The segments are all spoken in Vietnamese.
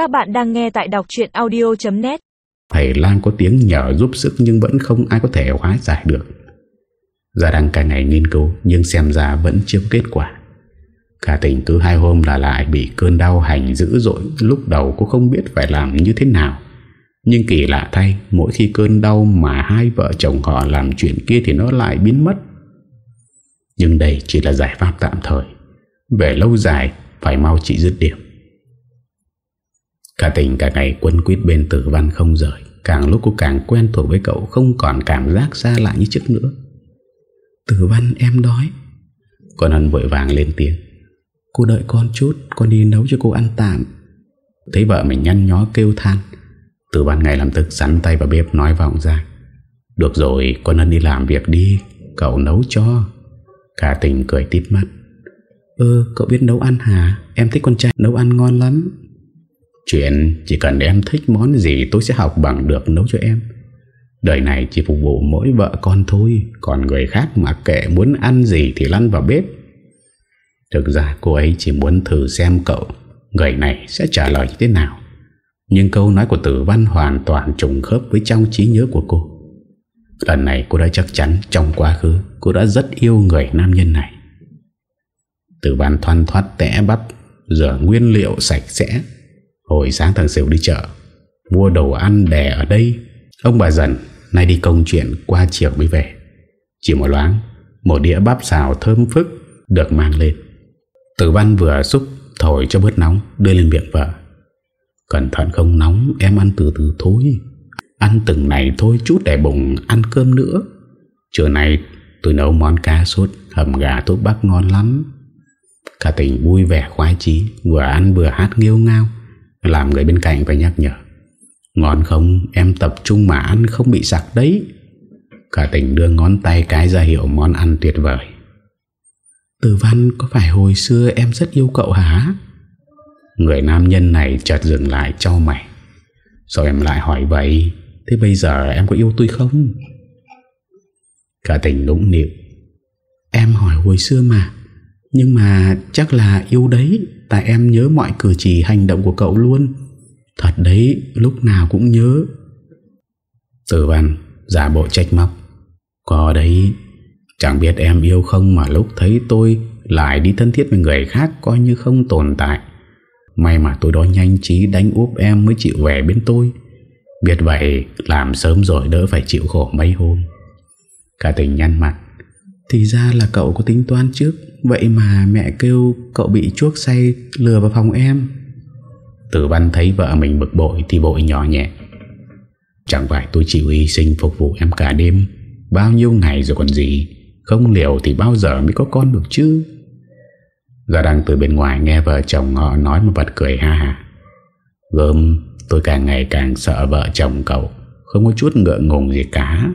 Các bạn đang nghe tại đọc chuyện audio.net Thầy Lan có tiếng nhờ giúp sức nhưng vẫn không ai có thể hóa giải được. Gia đang cả ngày nghiên cứu, nhưng xem ra vẫn chưa có kết quả. Cả tỉnh cứ hai hôm là lại bị cơn đau hành dữ dội, Lúc đầu cũng không biết phải làm như thế nào. Nhưng kỳ lạ thay, Mỗi khi cơn đau mà hai vợ chồng họ làm chuyện kia Thì nó lại biến mất. Nhưng đây chỉ là giải pháp tạm thời. Về lâu dài, Phải mau trị dứt điểm. Cả tình cả ngày quân quyết bên tử văn không rời. Càng lúc cô càng quen thuộc với cậu, Không còn cảm giác xa lạ như trước nữa. Tử văn, em đói. Con Hân vội vàng lên tiếng. Cô đợi con chút, Con đi nấu cho cô ăn tạm. Thấy vợ mình nhăn nhó kêu than. Từ văn ngày làm tức sắn tay vào bếp nói vọng ra. Được rồi, con ân đi làm việc đi, Cậu nấu cho. Cả tình cười tít mắt. Ơ, cậu biết nấu ăn hả? Em thích con trai nấu ăn ngon lắm. Chuyện chỉ cần em thích món gì Tôi sẽ học bằng được nấu cho em. Đời này chỉ phục vụ mỗi vợ con thôi, Còn người khác mà kệ muốn ăn gì Thì lăn vào bếp. Thực ra cô ấy chỉ muốn thử xem cậu Người này sẽ trả lời như thế nào. Nhưng câu nói của tử văn hoàn toàn trùng khớp với trong trí nhớ của cô. Lần này cô đã chắc chắn trong quá khứ Cô đã rất yêu người nam nhân này. Tử văn thoăn thoát tẽ bắp, Rửa nguyên liệu sạch sẽ. Hồi sáng thằng Sửu đi chợ, Mua đồ ăn đẻ ở đây. Ông bà dần, Nay đi công chuyện qua chiều mới về. Chỉ một loáng, Một đĩa bắp xào thơm phức Được mang lên. Tử văn vừa xúc, thổi cho bớt nóng, Đưa lên miệng vợ. Cẩn thận không nóng, em ăn từ từ thôi. Ăn từng này thôi, chút để bụng, ăn cơm nữa. Trưa nay, tôi nấu món cá sốt, Hầm gà thuốc bắc ngon lắm. Cả tình vui vẻ khoái chí, Vừa ăn vừa hát nghiêu ngao. Làm người bên cạnh phải nhắc nhở. Ngon không? Em tập trung mà ăn không bị sặc đấy. Cả tình đưa ngón tay cái ra hiệu món ăn tuyệt vời. Tử văn, có phải hồi xưa em rất yêu cậu hả? Người nam nhân này chợt dừng lại cho mày. Sao em lại hỏi vậy? Thế bây giờ em có yêu tôi không? Cả tình đúng nịu. Em hỏi hồi xưa mà. Nhưng mà chắc là yêu đấy Tại em nhớ mọi cử chỉ hành động của cậu luôn Thật đấy Lúc nào cũng nhớ Tử văn giả bộ trách móc Có đấy Chẳng biết em yêu không mà lúc thấy tôi lại đi thân thiết với người khác coi như không tồn tại. May mà tôi đó nhanh trí đánh úp em mới chịu về bên tôi. Biết vậy làm sớm rồi đỡ phải chịu khổ mấy hôm. Cả tình nhăn mặt. Thì ra là cậu có tính toán trước. Vậy mà mẹ kêu cậu bị chuốc say lừa vào phòng em. Tử văn thấy vợ mình bực bội thì bội nhỏ nhẹ. Chẳng phải tôi chịu hy sinh phục vụ em cả đêm. Bao nhiêu ngày rồi còn gì. Không liều thì bao giờ mới có con được chứ Gia đang từ bên ngoài nghe vợ chồng họ nói một vật cười ha ha Gơm tôi càng ngày càng sợ vợ chồng cậu, Không có chút ngựa ngùng gì cả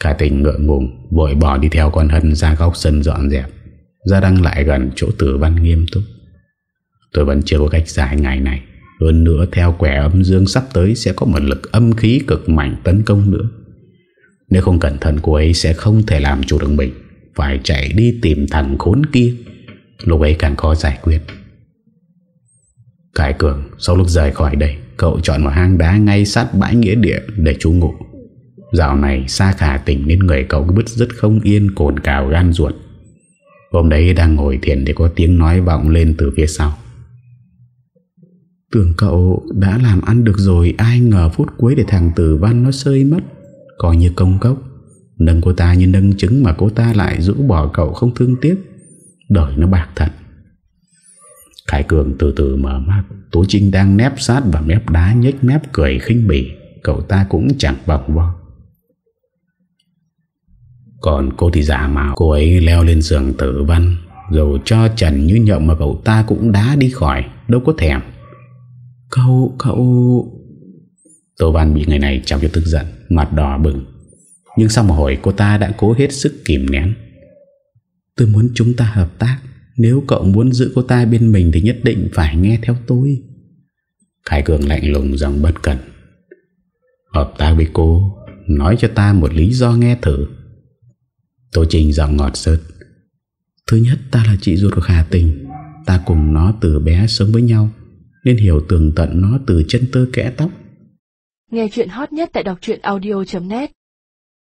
Cả tình ngựa ngùng Vội bỏ đi theo con Hân ra góc sân dọn dẹp. Ra đăng lại gần chỗ tử văn nghiêm túc. Tôi vẫn chưa có cách giải ngày này. Hơn nữa, theo quẻ âm dương sắp tới Sẽ có một lực âm khí cực mạnh tấn công nữa. Nếu không cẩn thận, cô ấy sẽ không thể làm chủ được mình. Phải chạy đi tìm thằng khốn kia. Lúc ấy càng khó giải quyết. Cải cường, Sau lúc rời khỏi đây, Cậu chọn một hang đá ngay sát bãi nghĩa địa Để trú ngủ Dạo này xa khả tỉnh nên người cậu cứ bứt rất không yên, Cồn cào, gan ruột. Hôm đấy đang ngồi thiền Thì có tiếng nói vọng lên từ phía sau. Tưởng cậu đã làm ăn được rồi, Ai ngờ phút cuối để thằng tử văn nó sơi mất. Coi như công cốc, Nâng cô ta như nâng trứng mà cô ta lại rũ bỏ cậu không thương tiếc. Đời nó bạc thật. Khải Cường từ từ mở mắt, tố Trinh đang nép sát vào mép đá nhếch mép cười khinh bỉ. Cậu ta cũng chẳng vòng vo. Còn cô thì giả mạo Cô ấy leo lên giường tử văn Rồi cho Trần như nhậu mà cậu ta cũng đá đi khỏi Đâu có thèm. Cậu, cậu Tô Văn bị người này chọc cho tức giận Mặt đỏ bừng. Nhưng sau một hồi cô ta đã cố hết sức kìm nén. Tôi muốn chúng ta hợp tác Nếu cậu muốn giữ cô ta bên mình Thì nhất định phải nghe theo tôi. Khải Cường lạnh lùng giọng bất cần Hợp tác với cô Nói cho ta một lý do nghe thử Tô Trình giọng ngọt sớt. Thứ nhất, ta là chị ruột của Khả Tình. Ta cùng nó từ bé sống với nhau, Nên hiểu tường tận nó từ chân tơ kẽ tóc. Nghe chuyện hot nhất tại đọc audio.net